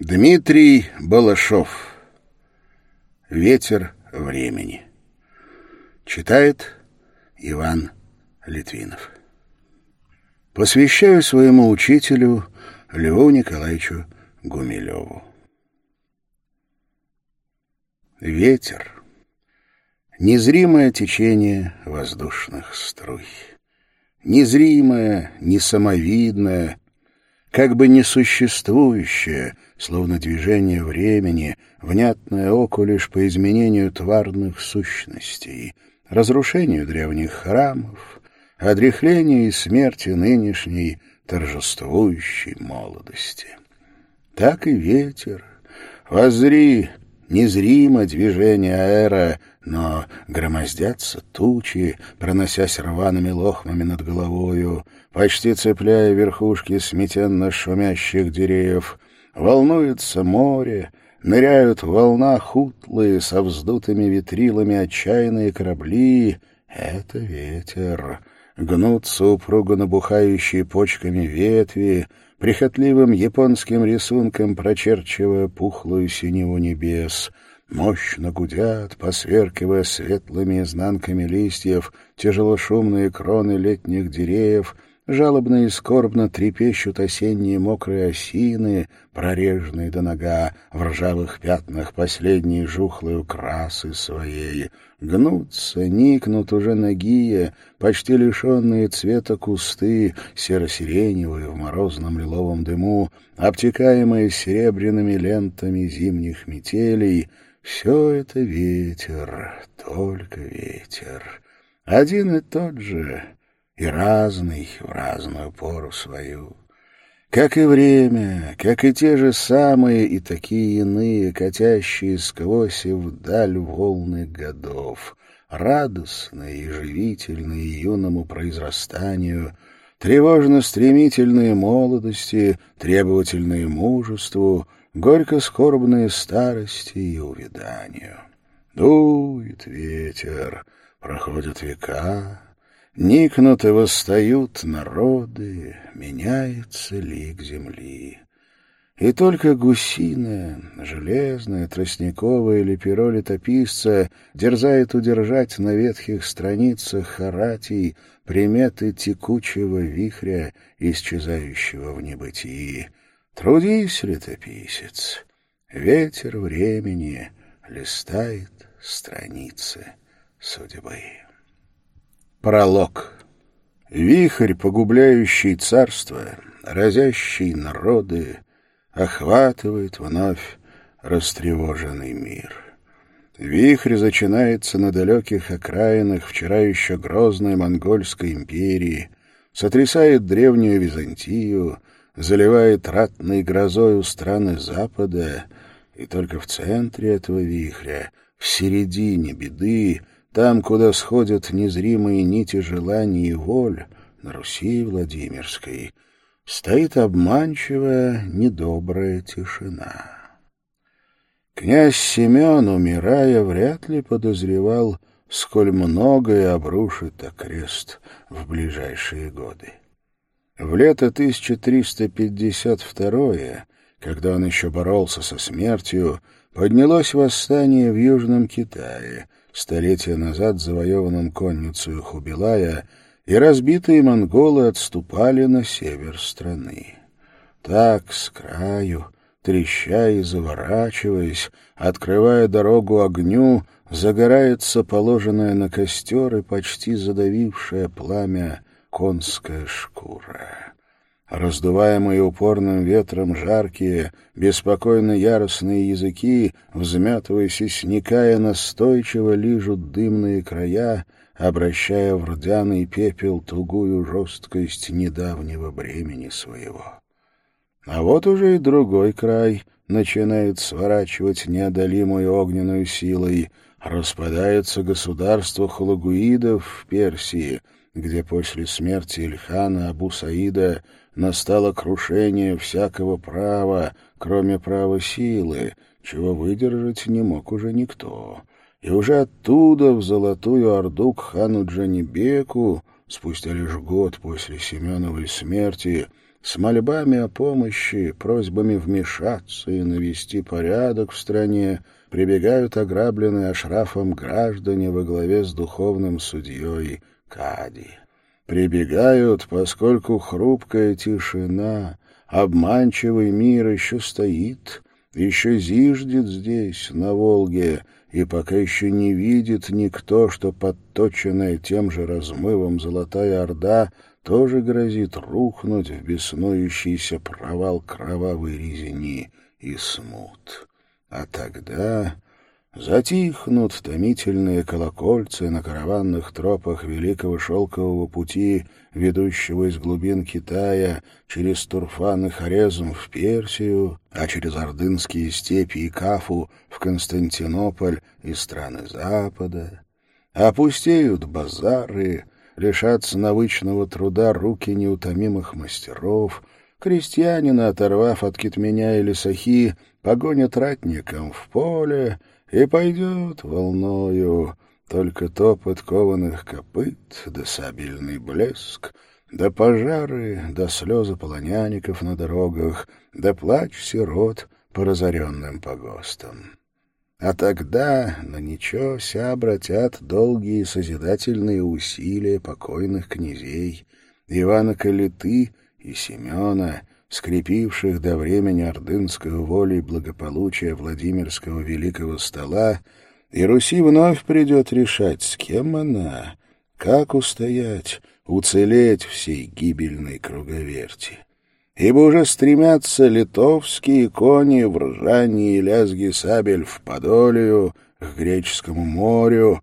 Дмитрий Балашов. Ветер времени. Читает Иван Литвинов. Посвящаю своему учителю Льву Николаевичу Гумилеву. Ветер. Незримое течение воздушных струй. Незримое, несамовидное, как бы несуществующее, словно движение времени, внятное оку лишь по изменению тварных сущностей, разрушению древних храмов, одряхлению и смерти нынешней торжествующей молодости. Так и ветер. Воззри, незримо движение аэра, но громоздятся тучи, проносясь рваными лохмами над головою, почти цепляя верхушки сметенно шумящих деревьев. Волнуется море, ныряют в волнах утлые со вздутыми ветрилами отчаянные корабли. Это ветер. Гнутся упруго набухающие почками ветви, прихотливым японским рисунком прочерчивая пухлую синеву небес — Мощно гудят, посверкивая светлыми изнанками листьев, тяжелошумные кроны летних деревьев, жалобно и скорбно трепещут осенние мокрые осины, прореженные до нога, в ржавых пятнах последние жухлые красы своей. Гнутся, никнут уже ногие, почти лишенные цвета кусты, серо-сиреневые в морозном лиловом дыму, обтекаемые серебряными лентами зимних метелей — все это ветер, только ветер. Один и тот же, и разный в разную пору свою. Как и время, как и те же самые и такие иные, катящие сквозь и вдаль волны годов, радостные и живительные юному произрастанию, тревожно-стремительные молодости, требовательные мужеству — горько-скорбные старости и увяданию. Дует ветер, проходят века, никнут и восстают народы, меняется лик земли. И только гусиная, железная, тростниковая или перо летописца дерзает удержать на ветхих страницах харатий приметы текучего вихря, исчезающего в небытии, Трудись, летописец, ветер времени листает страницы судьбы. Пролог. Вихрь, погубляющий царство, разящий народы, охватывает вновь растревоженный мир. Вихрь зачинается на далеких окраинах вчера еще грозной монгольской империи, сотрясает древнюю Византию, заливает ратной грозою страны Запада, и только в центре этого вихря, в середине беды, там, куда сходят незримые нити желаний и воль, на Руси Владимирской, стоит обманчивая, недобрая тишина. Князь Семен, умирая, вряд ли подозревал, сколь многое обрушит окрест в ближайшие годы. В лето 1352 когда он еще боролся со смертью, поднялось восстание в Южном Китае, столетия назад завоеванном конницей Хубилая, и разбитые монголы отступали на север страны. Так, с краю, треща и заворачиваясь, открывая дорогу огню, загорается положенное на костер и почти задавившее пламя конская шкура. Раздуваемые упорным ветром жаркие, беспокойно яростные языки, взмятываясь и сникая настойчиво, лижут дымные края, обращая в рдяный пепел тугую жесткость недавнего бремени своего. А вот уже и другой край начинает сворачивать неодолимую огненную силой, распадается государство халагуидов в Персии — где после смерти Ильхана Абу Саида настало крушение всякого права, кроме права силы, чего выдержать не мог уже никто. И уже оттуда, в Золотую Орду, к хану Джанибеку, спустя лишь год после Семеновой смерти, с мольбами о помощи, просьбами вмешаться и навести порядок в стране, прибегают ограбленные Ашрафом граждане во главе с духовным судьей Кади. Прибегают, поскольку хрупкая тишина, обманчивый мир еще стоит, еще зиждет здесь, на Волге, и пока еще не видит никто, что подточенная тем же размывом Золотая Орда тоже грозит рухнуть в беснующийся провал кровавой резни и смут. А тогда затихнут томительные колокольцы на караванных тропах Великого Шелкового пути, ведущего из глубин Китая через Турфан и Хорезм в Персию, а через Ордынские степи и Кафу в Константинополь и страны Запада. Опустеют базары, лишатся навычного труда руки неутомимых мастеров, крестьянина, оторвав от китменя или сахи, погонят ратникам в поле и пойдет волною только топот кованых копыт да сабельный блеск, да пожары, да слезы полонянников на дорогах, да плач сирот по разоренным погостам. А тогда на ничего ся обратят долгие созидательные усилия покойных князей Ивана Калиты и Семена, скрепивших до времени ордынскую волей благополучия Владимирского великого стола, и Руси вновь придет решать, с кем она, как устоять, уцелеть всей гибельной круговерти. Ибо уже стремятся литовские кони в ржании и лязги сабель в Подолию, к греческому морю,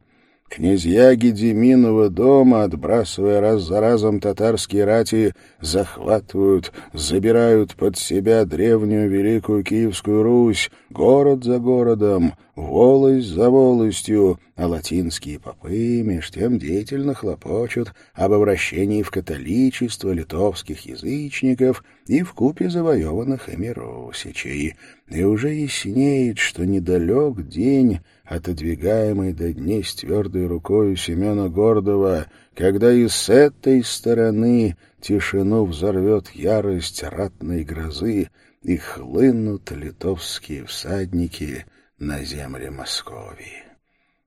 Князья Гедеминова дома, отбрасывая раз за разом татарские рати, захватывают, забирают под себя древнюю Великую Киевскую Русь, город за городом, волость за волостью, а латинские попы меж тем деятельно хлопочут об обращении в католичество литовских язычников и в купе завоеванных ими русичей. И уже яснеет, что недалек день, отодвигаемый до дней с твердой рукой Семена Гордова, когда и с этой стороны тишину взорвет ярость ратной грозы, и хлынут литовские всадники на земли Московии.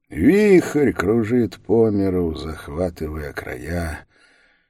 Вихрь кружит по миру, захватывая края,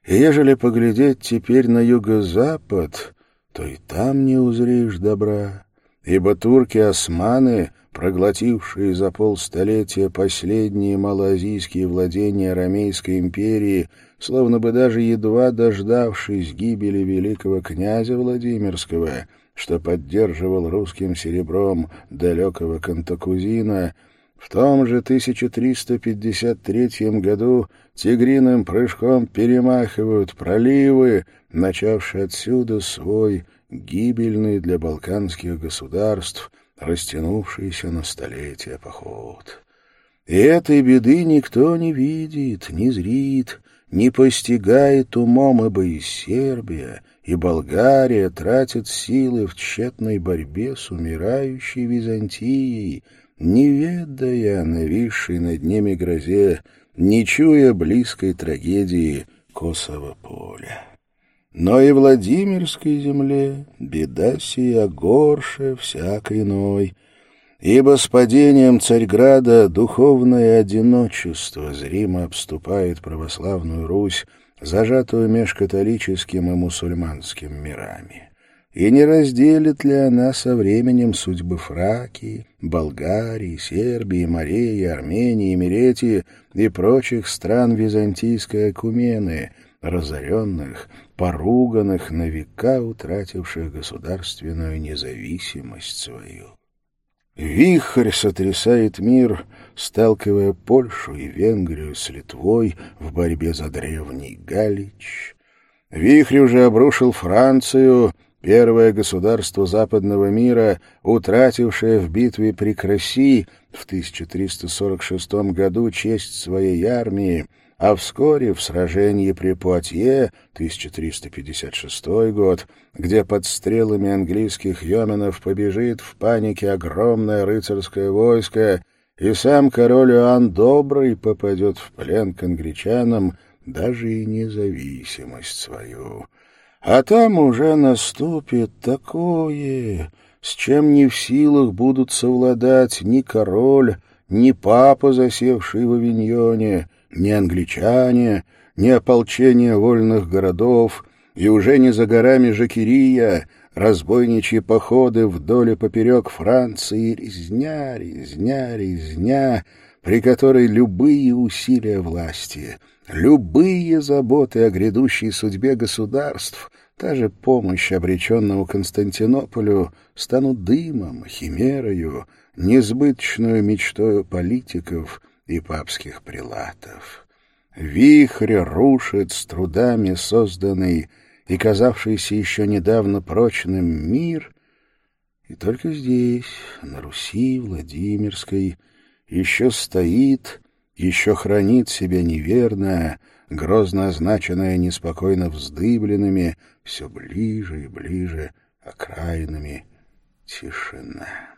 и ежели поглядеть теперь на юго-запад, то и там не узришь добра, ибо турки-османы проглотившие за полстолетия последние малоазийские владения Ромейской империи, словно бы даже едва дождавшись гибели великого князя Владимирского, что поддерживал русским серебром далекого Кантакузина, в том же 1353 году тигриным прыжком перемахивают проливы, начавшие отсюда свой гибельный для балканских государств – растянувшийся на столетия поход. И этой беды никто не видит, не зрит, не постигает умом, ибо и Сербия, и Болгария тратят силы в тщетной борьбе с умирающей Византией, не ведая нависшей над ними грозе, не чуя близкой трагедии Косово поля. Но и Владимирской земле беда сия горше всякой иной, ибо с падением Царьграда духовное одиночество зримо обступает православную Русь, зажатую меж католическим и мусульманским мирами. И не разделит ли она со временем судьбы Фракии, Болгарии, Сербии, Мореи, Армении, Меретии и прочих стран византийской окумены, разоренных, поруганных, на века утративших государственную независимость свою. Вихрь сотрясает мир, сталкивая Польшу и Венгрию с Литвой в борьбе за древний Галич. Вихрь уже обрушил Францию, первое государство западного мира, утратившее в битве при Краси в 1346 году честь своей армии, а вскоре в сражении при Пуатье, 1356 год, где под стрелами английских йоменов побежит в панике огромное рыцарское войско, и сам король Иоанн Добрый попадет в плен к англичанам, даже и независимость свою. а там уже наступит такое, с чем не в силах будут совладать ни король, ни папа, засевший в авиньоне, ни англичане, ни ополчение вольных городов, и уже не за горами Жакирия, разбойничьи походы вдоль и поперек Франции, резня, резня, резня, при которой любые усилия власти, любые заботы о грядущей судьбе государств, та же помощь обреченному Константинополю станут дымом, химерою, несбыточную мечтою политиков и папских прилатов. Вихрь рушит с трудами созданный и казавшийся еще недавно прочным мир, и только здесь, на Руси Владимирской, еще стоит, еще хранит себя неверная, грозно означенная неспокойно вздыбленными, все ближе и ближе окраинами тишина.